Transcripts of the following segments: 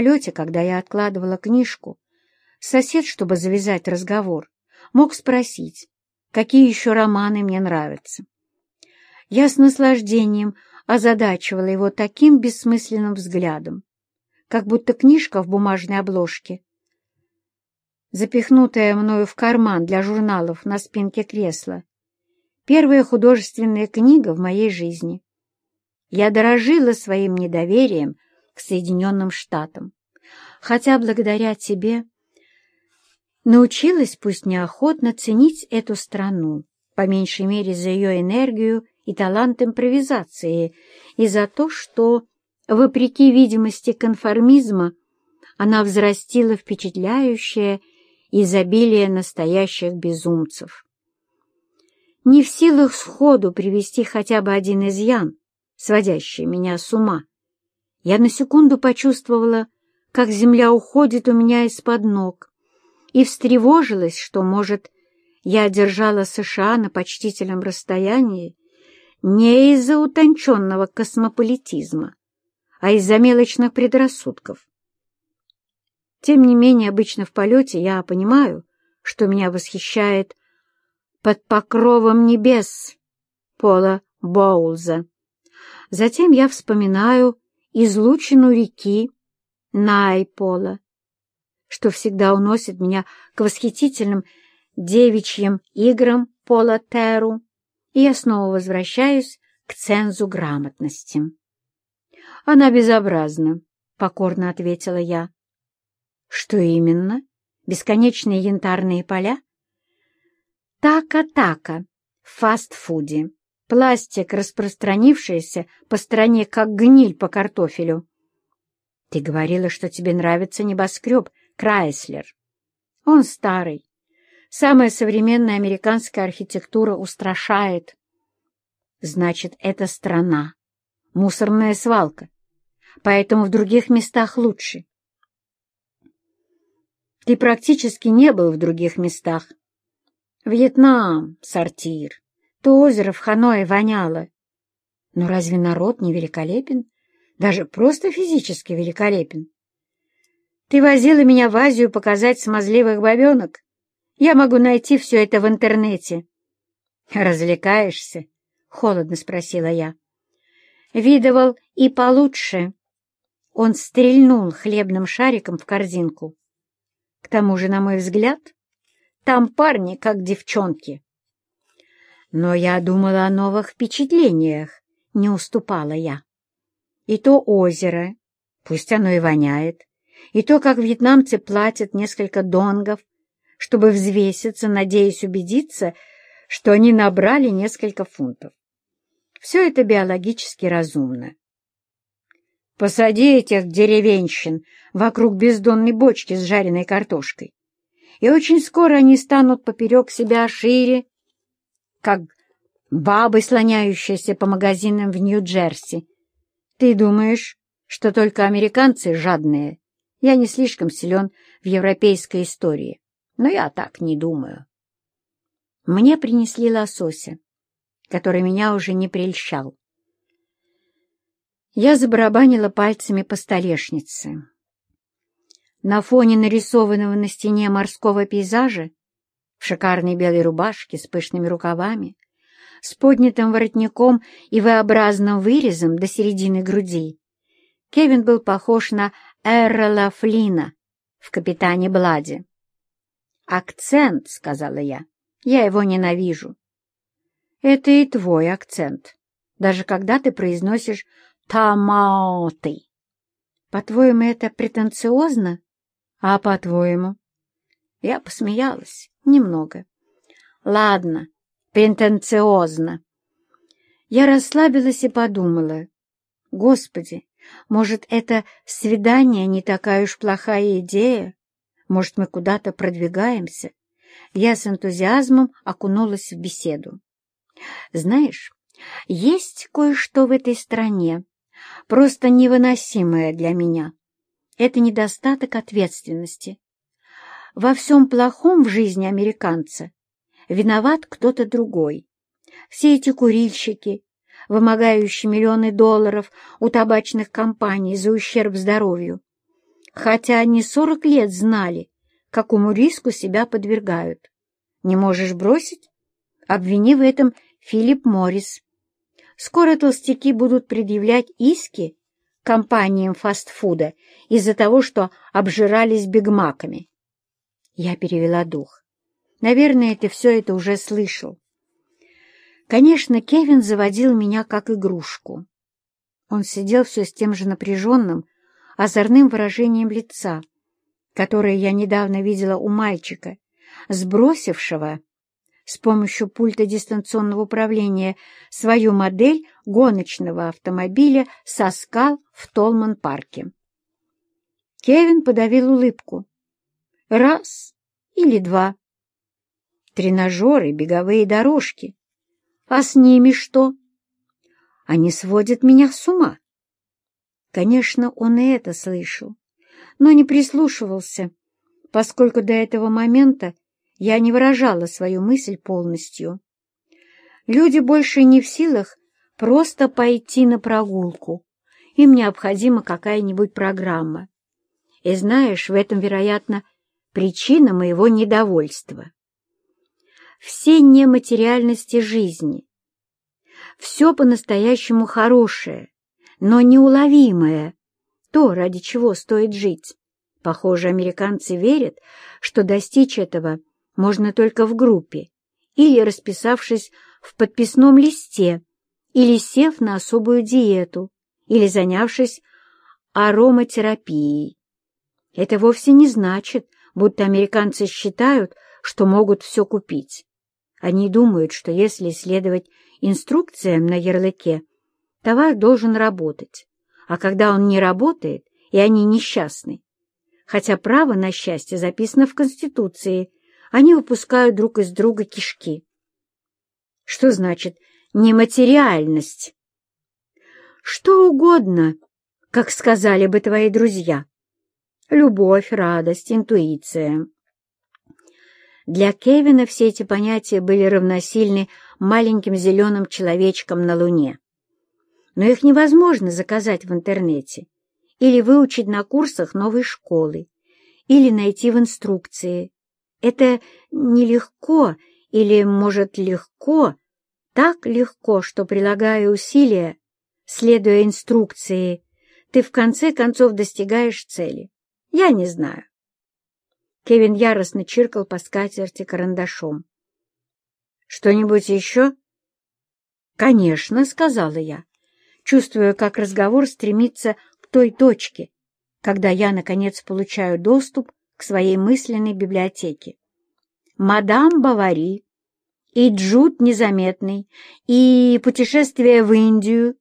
полете, когда я откладывала книжку, сосед, чтобы завязать разговор, мог спросить, какие еще романы мне нравятся. Я с наслаждением озадачивала его таким бессмысленным взглядом, как будто книжка в бумажной обложке, запихнутая мною в карман для журналов на спинке кресла, первая художественная книга в моей жизни. Я дорожила своим недоверием к Соединенным Штатам, хотя благодаря тебе научилась, пусть неохотно, ценить эту страну, по меньшей мере за ее энергию и талант импровизации, и за то, что, вопреки видимости конформизма, она взрастила впечатляющее изобилие настоящих безумцев. Не в силах сходу привести хотя бы один изъян, сводящий меня с ума, я на секунду почувствовала, как земля уходит у меня из-под ног, и встревожилась, что, может, я держала США на почтительном расстоянии не из-за утонченного космополитизма, а из-за мелочных предрассудков. Тем не менее, обычно в полете я понимаю, что меня восхищает «Под покровом небес» Пола Боулза. Затем я вспоминаю излучину реки Найпола, что всегда уносит меня к восхитительным девичьим играм Пола Теру, и я снова возвращаюсь к цензу грамотности. «Она безобразна», — покорно ответила я. «Что именно? Бесконечные янтарные поля?» «Така-така в фастфуде. Пластик, распространившийся по стране, как гниль по картофелю». «Ты говорила, что тебе нравится небоскреб Крайслер. Он старый, Самая современная американская архитектура устрашает. Значит, это страна, мусорная свалка, поэтому в других местах лучше. Ты практически не был в других местах. Вьетнам, сортир, то озеро в Ханое воняло. Но разве народ не великолепен? Даже просто физически великолепен. Ты возила меня в Азию показать смазливых бабенок? Я могу найти все это в интернете. «Развлекаешься?» — холодно спросила я. «Видывал и получше». Он стрельнул хлебным шариком в корзинку. К тому же, на мой взгляд, там парни, как девчонки. Но я думала о новых впечатлениях, не уступала я. И то озеро, пусть оно и воняет, и то, как вьетнамцы платят несколько донгов чтобы взвеситься, надеясь убедиться, что они набрали несколько фунтов. Все это биологически разумно. Посади этих деревенщин вокруг бездонной бочки с жареной картошкой, и очень скоро они станут поперек себя шире, как бабы, слоняющиеся по магазинам в Нью-Джерси. Ты думаешь, что только американцы жадные? Я не слишком силен в европейской истории но я так не думаю. Мне принесли лосося, который меня уже не прельщал. Я забарабанила пальцами по столешнице. На фоне нарисованного на стене морского пейзажа, в шикарной белой рубашке с пышными рукавами, с поднятым воротником и V-образным вырезом до середины груди, Кевин был похож на Эррола Флина в «Капитане Бладе». «Акцент», — сказала я. «Я его ненавижу». «Это и твой акцент, даже когда ты произносишь «тамаоты». По-твоему, это претенциозно? А по-твоему?» Я посмеялась немного. «Ладно, претенциозно». Я расслабилась и подумала. «Господи, может, это свидание не такая уж плохая идея?» Может, мы куда-то продвигаемся?» Я с энтузиазмом окунулась в беседу. «Знаешь, есть кое-что в этой стране, просто невыносимое для меня. Это недостаток ответственности. Во всем плохом в жизни американца виноват кто-то другой. Все эти курильщики, вымогающие миллионы долларов у табачных компаний за ущерб здоровью, хотя они сорок лет знали, какому риску себя подвергают. Не можешь бросить? Обвини в этом Филипп Моррис. Скоро толстяки будут предъявлять иски компаниям фастфуда из-за того, что обжирались бигмаками. Я перевела дух. Наверное, ты все это уже слышал. Конечно, Кевин заводил меня как игрушку. Он сидел все с тем же напряженным, озорным выражением лица, которое я недавно видела у мальчика, сбросившего с помощью пульта дистанционного управления свою модель гоночного автомобиля со скал в Толман-парке. Кевин подавил улыбку. Раз или два. Тренажеры, беговые дорожки. А с ними что? Они сводят меня с ума. Конечно, он и это слышал, но не прислушивался, поскольку до этого момента я не выражала свою мысль полностью. Люди больше не в силах просто пойти на прогулку. Им необходима какая-нибудь программа. И знаешь, в этом, вероятно, причина моего недовольства. Все нематериальности жизни, все по-настоящему хорошее, но неуловимое, то, ради чего стоит жить. Похоже, американцы верят, что достичь этого можно только в группе, или расписавшись в подписном листе, или сев на особую диету, или занявшись ароматерапией. Это вовсе не значит, будто американцы считают, что могут все купить. Они думают, что если следовать инструкциям на ярлыке, Товар должен работать, а когда он не работает, и они несчастны, хотя право на счастье записано в Конституции, они выпускают друг из друга кишки. Что значит нематериальность? Что угодно, как сказали бы твои друзья. Любовь, радость, интуиция. Для Кевина все эти понятия были равносильны маленьким зеленым человечкам на Луне но их невозможно заказать в интернете или выучить на курсах новой школы, или найти в инструкции. Это нелегко или, может, легко, так легко, что, прилагая усилия, следуя инструкции, ты в конце концов достигаешь цели. Я не знаю. Кевин яростно чиркал по скатерти карандашом. «Что-нибудь еще?» «Конечно», — сказала я чувствуя, как разговор стремится к той точке, когда я, наконец, получаю доступ к своей мысленной библиотеке. «Мадам Бавари», и «Джуд незаметный», и «Путешествие в Индию».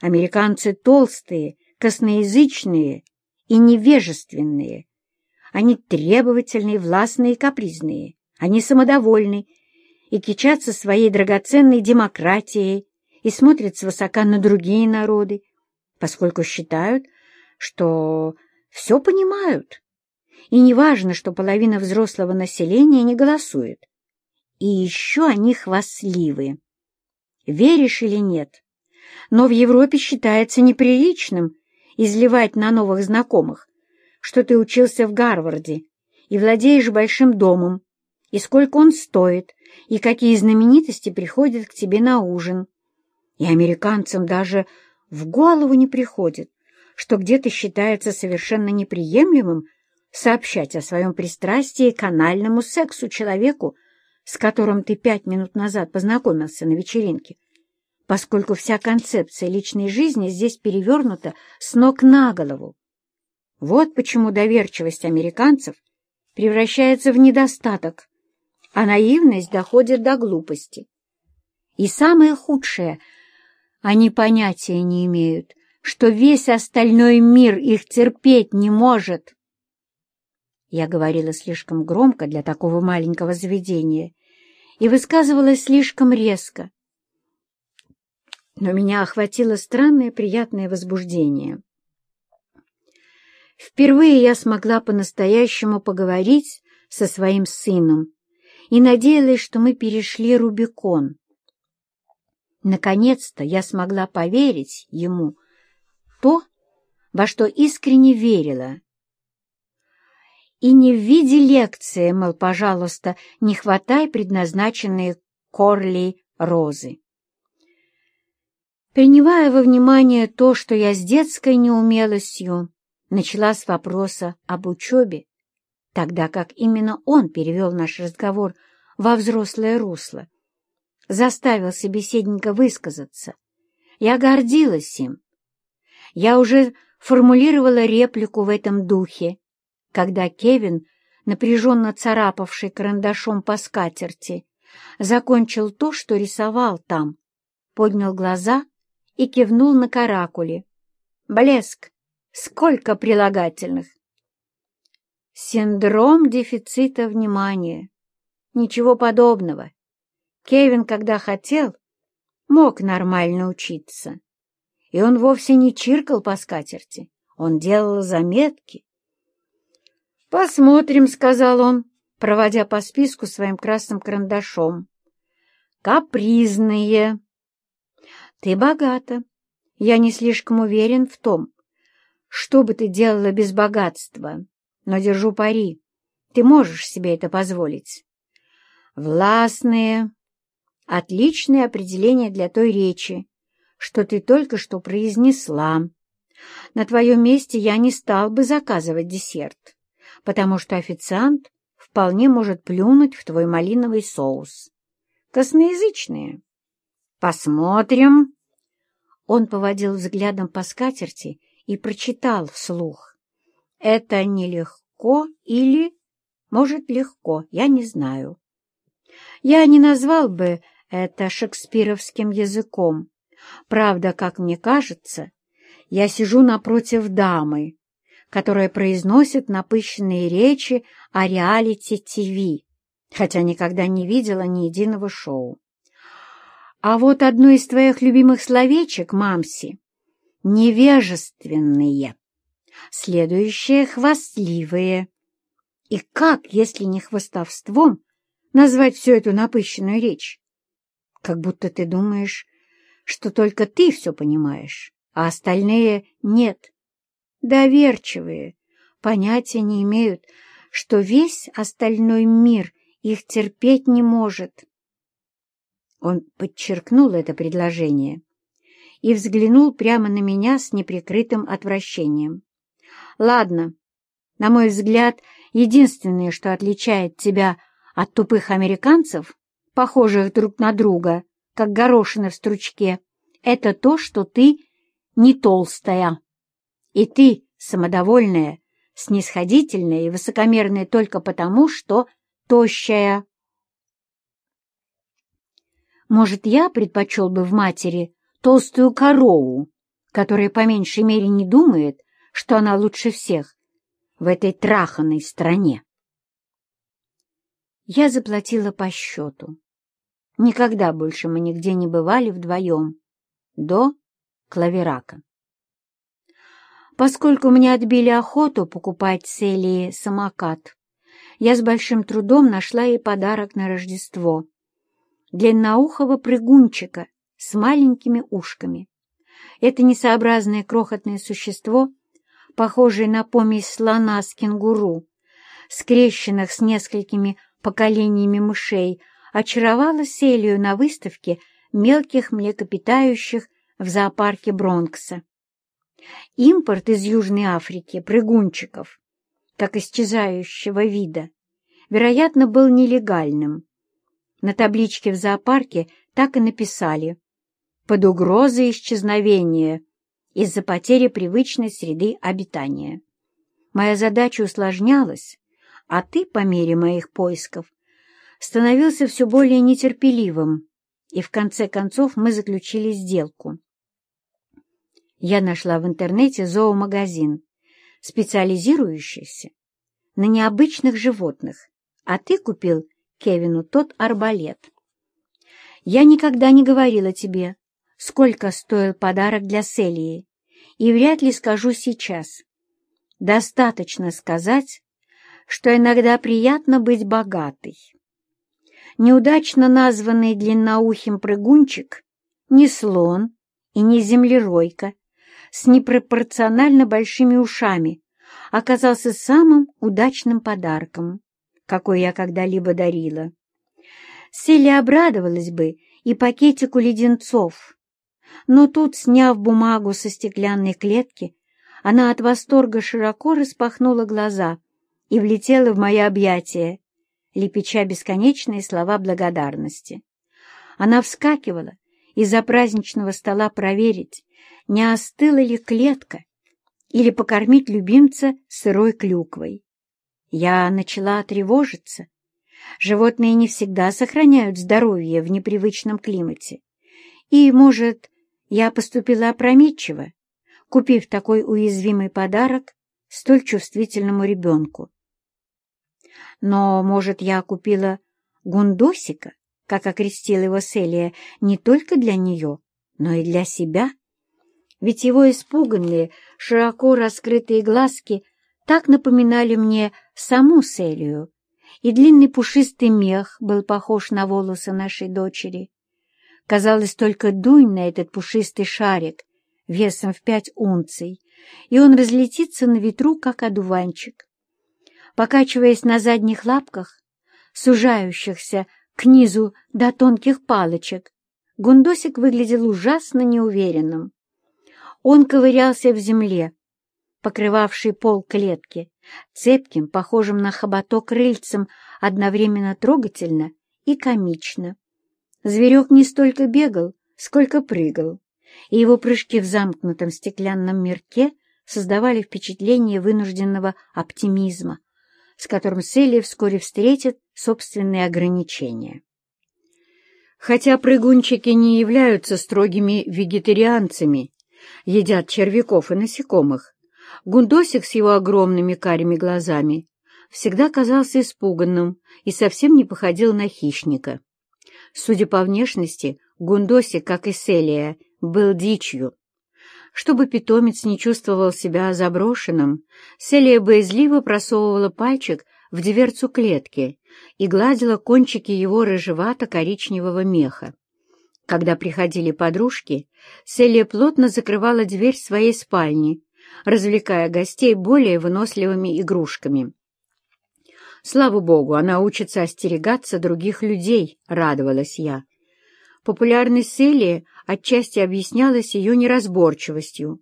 Американцы толстые, косноязычные и невежественные. Они требовательные, властные и капризные. Они самодовольны и кичатся своей драгоценной демократией и смотрят свысока на другие народы, поскольку считают, что все понимают. И не важно, что половина взрослого населения не голосует. И еще они хвастливы. Веришь или нет, но в Европе считается неприличным изливать на новых знакомых, что ты учился в Гарварде и владеешь большим домом, и сколько он стоит, и какие знаменитости приходят к тебе на ужин. И американцам даже в голову не приходит, что где-то считается совершенно неприемлемым сообщать о своем пристрастии к анальному сексу человеку, с которым ты пять минут назад познакомился на вечеринке, поскольку вся концепция личной жизни здесь перевернута с ног на голову. Вот почему доверчивость американцев превращается в недостаток, а наивность доходит до глупости. И самое худшее — они понятия не имеют, что весь остальной мир их терпеть не может. Я говорила слишком громко для такого маленького заведения и высказывалась слишком резко. Но меня охватило странное приятное возбуждение. Впервые я смогла по-настоящему поговорить со своим сыном и надеялась, что мы перешли Рубикон. Наконец-то я смогла поверить ему то, во что искренне верила И не в виде лекции, мол, пожалуйста, не хватай предназначенные Корли розы. Принимая во внимание то, что я с детской неумелостью начала с вопроса об учебе, тогда как именно он перевел наш разговор во взрослое русло, заставил собеседника высказаться. Я гордилась им. Я уже формулировала реплику в этом духе, когда Кевин, напряженно царапавший карандашом по скатерти, закончил то, что рисовал там, поднял глаза и кивнул на каракуле. Блеск! Сколько прилагательных! Синдром дефицита внимания. Ничего подобного. Кевин, когда хотел, мог нормально учиться. И он вовсе не чиркал по скатерти, он делал заметки. «Посмотрим», — сказал он, проводя по списку своим красным карандашом. «Капризные». «Ты богата. Я не слишком уверен в том, что бы ты делала без богатства, но держу пари. Ты можешь себе это позволить». «Властные, Отличное определение для той речи, что ты только что произнесла. На твоем месте я не стал бы заказывать десерт, потому что официант вполне может плюнуть в твой малиновый соус. Косноязычные. Посмотрим. Он поводил взглядом по скатерти и прочитал вслух. Это нелегко или, может, легко, я не знаю. Я не назвал бы это шекспировским языком. Правда, как мне кажется, я сижу напротив дамы, которая произносит напыщенные речи о реалити-ТВ, хотя никогда не видела ни единого шоу. А вот одно из твоих любимых словечек, Мамси, — невежественные, следующее — хвастливые. И как, если не хвостовством, назвать всю эту напыщенную речь? Как будто ты думаешь, что только ты все понимаешь, а остальные нет. Доверчивые, понятия не имеют, что весь остальной мир их терпеть не может. Он подчеркнул это предложение и взглянул прямо на меня с неприкрытым отвращением. «Ладно, на мой взгляд, единственное, что отличает тебя от тупых американцев, похожих друг на друга, как горошины в стручке, это то, что ты не толстая. И ты самодовольная, снисходительная и высокомерная только потому, что тощая. Может, я предпочел бы в матери толстую корову, которая по меньшей мере не думает, что она лучше всех в этой траханной стране. Я заплатила по счету. Никогда больше мы нигде не бывали вдвоем. До клаверака. Поскольку мне отбили охоту покупать Селии самокат, я с большим трудом нашла ей подарок на Рождество. Длинноухого прыгунчика с маленькими ушками. Это несообразное крохотное существо, похожее на помесь слона с кенгуру, скрещенных с несколькими поколениями мышей, очаровала Селию на выставке мелких млекопитающих в зоопарке Бронкса. Импорт из Южной Африки прыгунчиков, как исчезающего вида, вероятно, был нелегальным. На табличке в зоопарке так и написали «Под угрозой исчезновения из-за потери привычной среды обитания». Моя задача усложнялась, а ты, по мере моих поисков, становился все более нетерпеливым, и в конце концов мы заключили сделку. Я нашла в интернете зоомагазин, специализирующийся на необычных животных, а ты купил Кевину тот арбалет. Я никогда не говорила тебе, сколько стоил подарок для Селии, и вряд ли скажу сейчас. Достаточно сказать, что иногда приятно быть богатой неудачно названный длинноухим прыгунчик не слон и не землеройка с непропорционально большими ушами, оказался самым удачным подарком, какой я когда-либо дарила. Селли обрадовалась бы и пакетику леденцов, но тут, сняв бумагу со стеклянной клетки, она от восторга широко распахнула глаза и влетела в мои объятия, лепеча бесконечные слова благодарности. Она вскакивала из-за праздничного стола проверить, не остыла ли клетка, или покормить любимца сырой клюквой. Я начала тревожиться. Животные не всегда сохраняют здоровье в непривычном климате. И, может, я поступила опрометчиво, купив такой уязвимый подарок столь чувствительному ребенку. Но, может, я купила гундосика, как окрестила его Селия, не только для нее, но и для себя? Ведь его испуганные, широко раскрытые глазки так напоминали мне саму Селию, и длинный пушистый мех был похож на волосы нашей дочери. Казалось, только дунь на этот пушистый шарик весом в пять унций, и он разлетится на ветру, как одуванчик. Покачиваясь на задних лапках, сужающихся к низу до тонких палочек, Гундосик выглядел ужасно неуверенным. Он ковырялся в земле, покрывавшей пол клетки, цепким, похожим на хоботок рыльцем, одновременно трогательно и комично. Зверек не столько бегал, сколько прыгал, и его прыжки в замкнутом стеклянном мирке создавали впечатление вынужденного оптимизма, с которым Селия вскоре встретит собственные ограничения. Хотя прыгунчики не являются строгими вегетарианцами, едят червяков и насекомых, Гундосик с его огромными карими глазами всегда казался испуганным и совсем не походил на хищника. Судя по внешности, Гундосик, как и Селия, был дичью. Чтобы питомец не чувствовал себя заброшенным, Селия боязливо просовывала пальчик в дверцу клетки и гладила кончики его рыжевато-коричневого меха. Когда приходили подружки, Селия плотно закрывала дверь своей спальни, развлекая гостей более выносливыми игрушками. Слава богу, она учится остерегаться других людей, радовалась я. Популярность Селии отчасти объяснялась ее неразборчивостью.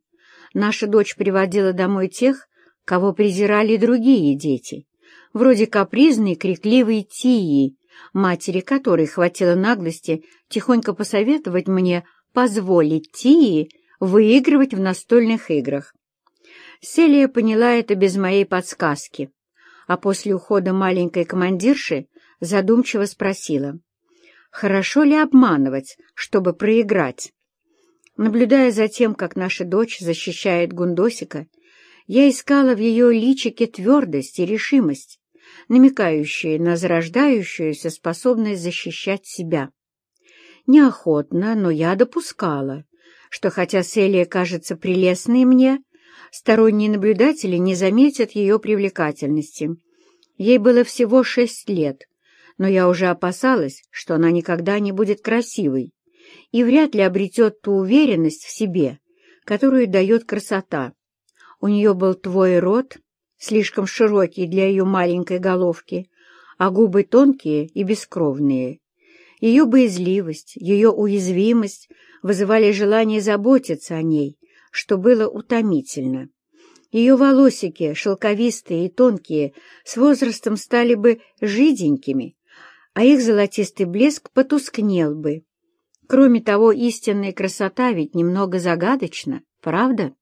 Наша дочь приводила домой тех, кого презирали другие дети, вроде капризной, крикливой Тии, матери которой хватило наглости тихонько посоветовать мне позволить Тии выигрывать в настольных играх. Селия поняла это без моей подсказки, а после ухода маленькой командирши задумчиво спросила — Хорошо ли обманывать, чтобы проиграть? Наблюдая за тем, как наша дочь защищает Гундосика, я искала в ее личике твердость и решимость, намекающие на зарождающуюся способность защищать себя. Неохотно, но я допускала, что хотя Селия кажется прелестной мне, сторонние наблюдатели не заметят ее привлекательности. Ей было всего шесть лет, но я уже опасалась, что она никогда не будет красивой и вряд ли обретет ту уверенность в себе, которую дает красота. У нее был твой рот, слишком широкий для ее маленькой головки, а губы тонкие и бескровные. Ее боязливость, ее уязвимость вызывали желание заботиться о ней, что было утомительно. Ее волосики, шелковистые и тонкие, с возрастом стали бы жиденькими, а их золотистый блеск потускнел бы. Кроме того, истинная красота ведь немного загадочна, правда?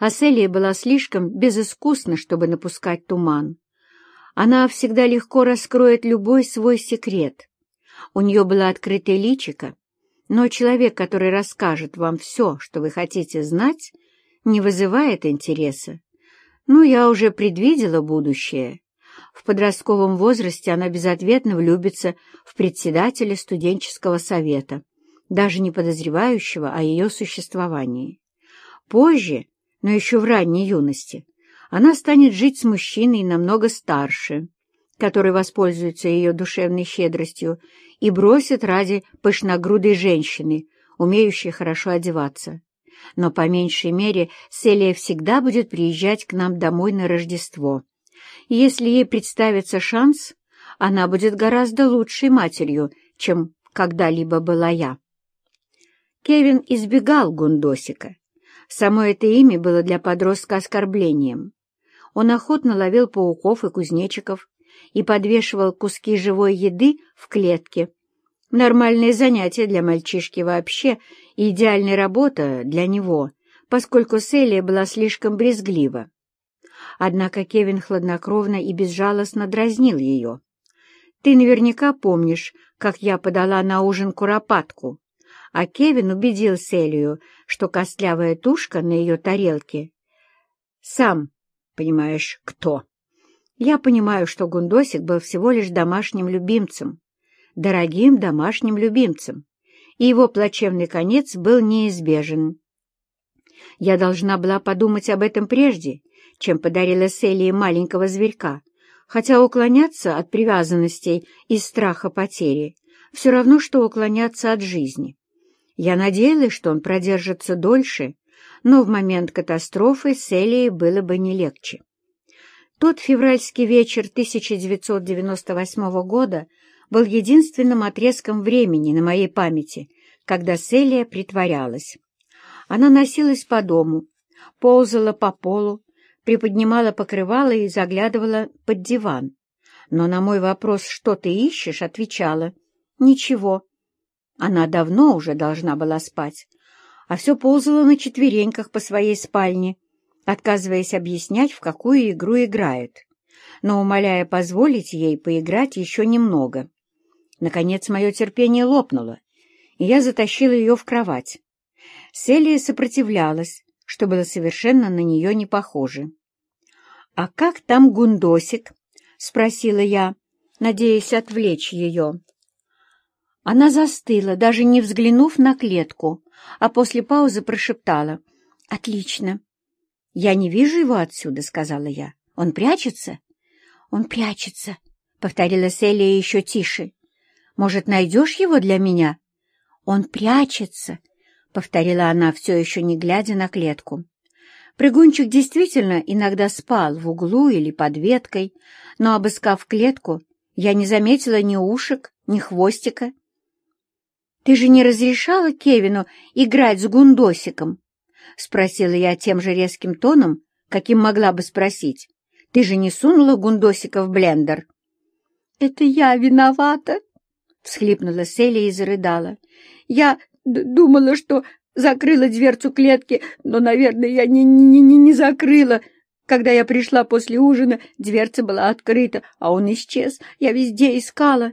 Аселия была слишком безыскусна, чтобы напускать туман. Она всегда легко раскроет любой свой секрет. У нее было открытое личико, но человек, который расскажет вам все, что вы хотите знать, не вызывает интереса. Ну, я уже предвидела будущее. В подростковом возрасте она безответно влюбится в председателя студенческого совета, даже не подозревающего о ее существовании. Позже, но еще в ранней юности, она станет жить с мужчиной намного старше, который воспользуется ее душевной щедростью и бросит ради пышногрудой женщины, умеющей хорошо одеваться. но по меньшей мере Селия всегда будет приезжать к нам домой на Рождество. И если ей представится шанс, она будет гораздо лучшей матерью, чем когда-либо была я. Кевин избегал Гундосика. Само это имя было для подростка оскорблением. Он охотно ловил пауков и кузнечиков и подвешивал куски живой еды в клетке. Нормальное занятие для мальчишки вообще и идеальная работа для него, поскольку Селия была слишком брезглива. Однако Кевин хладнокровно и безжалостно дразнил ее. «Ты наверняка помнишь, как я подала на ужин куропатку, а Кевин убедил Селию, что костлявая тушка на ее тарелке сам, понимаешь, кто. Я понимаю, что Гундосик был всего лишь домашним любимцем, дорогим домашним любимцем, и его плачевный конец был неизбежен. Я должна была подумать об этом прежде, чем подарила Селии маленького зверька, хотя уклоняться от привязанностей из страха потери все равно, что уклоняться от жизни. Я надеялась, что он продержится дольше, но в момент катастрофы Селии было бы не легче. Тот февральский вечер 1998 года был единственным отрезком времени на моей памяти, когда Селия притворялась. Она носилась по дому, ползала по полу, приподнимала покрывало и заглядывала под диван. Но на мой вопрос «что ты ищешь?» отвечала «ничего». Она давно уже должна была спать, а все ползала на четвереньках по своей спальне, отказываясь объяснять, в какую игру играет, но умоляя позволить ей поиграть еще немного. Наконец мое терпение лопнуло, и я затащила ее в кровать. Селия сопротивлялась, что было совершенно на нее не похоже. «А как там Гундосик?» — спросила я, надеясь отвлечь ее. Она застыла, даже не взглянув на клетку, а после паузы прошептала. «Отлично. Я не вижу его отсюда», — сказала я. «Он прячется?» «Он прячется», — повторила Селия еще тише. «Может, найдешь его для меня?» «Он прячется», — повторила она, все еще не глядя на клетку. Прыгунчик действительно иногда спал в углу или под веткой, но, обыскав клетку, я не заметила ни ушек, ни хвостика. «Ты же не разрешала Кевину играть с Гундосиком?» — спросила я тем же резким тоном, каким могла бы спросить. «Ты же не сунула Гундосика в блендер?» «Это я виновата!» — всхлипнула Селия и зарыдала. «Я думала, что закрыла дверцу клетки, но, наверное, я не, не, не, не закрыла. Когда я пришла после ужина, дверца была открыта, а он исчез. Я везде искала».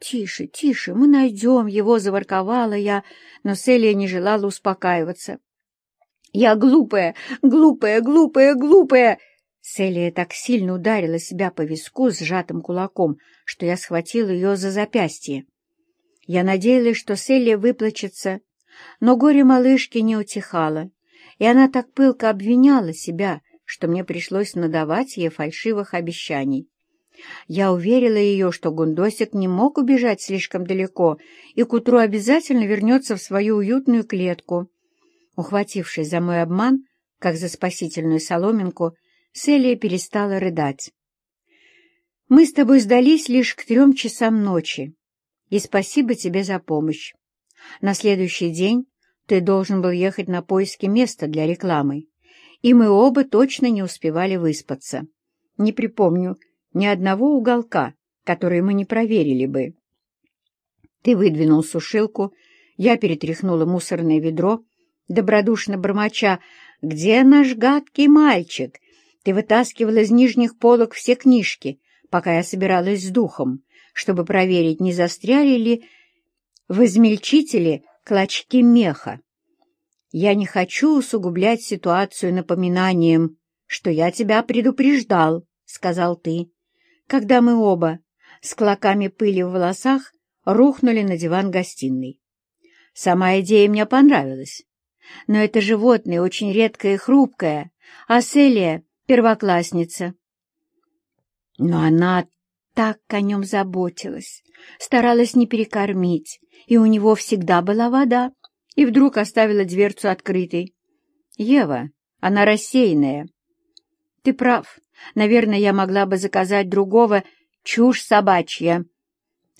«Тише, тише, мы найдем его», — заворковала я, но Селия не желала успокаиваться. «Я глупая, глупая, глупая, глупая!» Селия так сильно ударила себя по виску сжатым кулаком, что я схватила ее за запястье. Я надеялась, что Селия выплачется, но горе малышки не утихало, и она так пылко обвиняла себя, что мне пришлось надавать ей фальшивых обещаний. Я уверила ее, что Гундосик не мог убежать слишком далеко и к утру обязательно вернется в свою уютную клетку. Ухватившись за мой обман, как за спасительную соломинку, Селия перестала рыдать. «Мы с тобой сдались лишь к трем часам ночи, и спасибо тебе за помощь. На следующий день ты должен был ехать на поиски места для рекламы, и мы оба точно не успевали выспаться. Не припомню, ни одного уголка, который мы не проверили бы. Ты выдвинул сушилку, я перетряхнула мусорное ведро, добродушно бормоча «Где наш гадкий мальчик?» Ты вытаскивал из нижних полок все книжки, пока я собиралась с духом, чтобы проверить, не застряли ли в измельчителе клочки меха. Я не хочу усугублять ситуацию напоминанием, что я тебя предупреждал, — сказал ты когда мы оба с клоками пыли в волосах рухнули на диван гостиной. Сама идея мне понравилась, но это животное очень редкое и хрупкое, а Селия — первоклассница. Но она так о нем заботилась, старалась не перекормить, и у него всегда была вода, и вдруг оставила дверцу открытой. «Ева, она рассеянная». «Ты прав. Наверное, я могла бы заказать другого чушь собачья.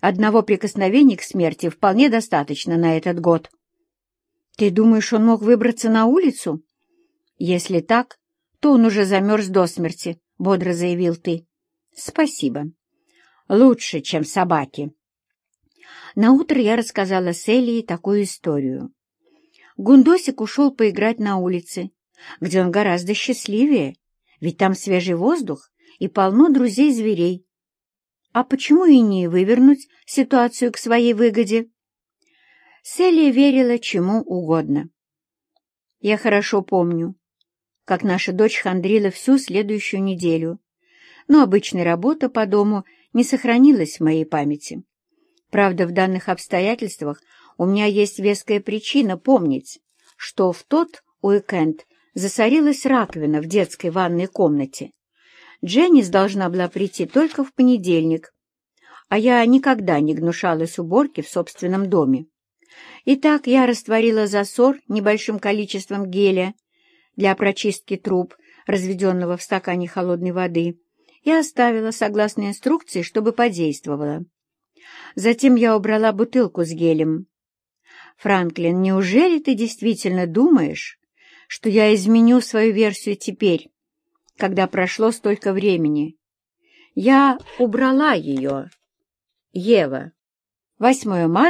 Одного прикосновения к смерти вполне достаточно на этот год». «Ты думаешь, он мог выбраться на улицу?» «Если так, то он уже замерз до смерти», — бодро заявил ты. «Спасибо. Лучше, чем собаки». Наутро я рассказала Селии такую историю. Гундосик ушел поиграть на улице, где он гораздо счастливее, ведь там свежий воздух и полно друзей-зверей. А почему и не вывернуть ситуацию к своей выгоде? Селия верила чему угодно. Я хорошо помню, как наша дочь хандрила всю следующую неделю, но обычная работа по дому не сохранилась в моей памяти. Правда, в данных обстоятельствах у меня есть веская причина помнить, что в тот уикенд засорилась раковина в детской ванной комнате. Дженнис должна была прийти только в понедельник, а я никогда не гнушалась уборки в собственном доме. Итак, я растворила засор небольшим количеством геля для прочистки труб, разведенного в стакане холодной воды, и оставила, согласно инструкции, чтобы подействовало. Затем я убрала бутылку с гелем. «Франклин, неужели ты действительно думаешь, что я изменю свою версию теперь, когда прошло столько времени? Я убрала ее. Ева. 8 марта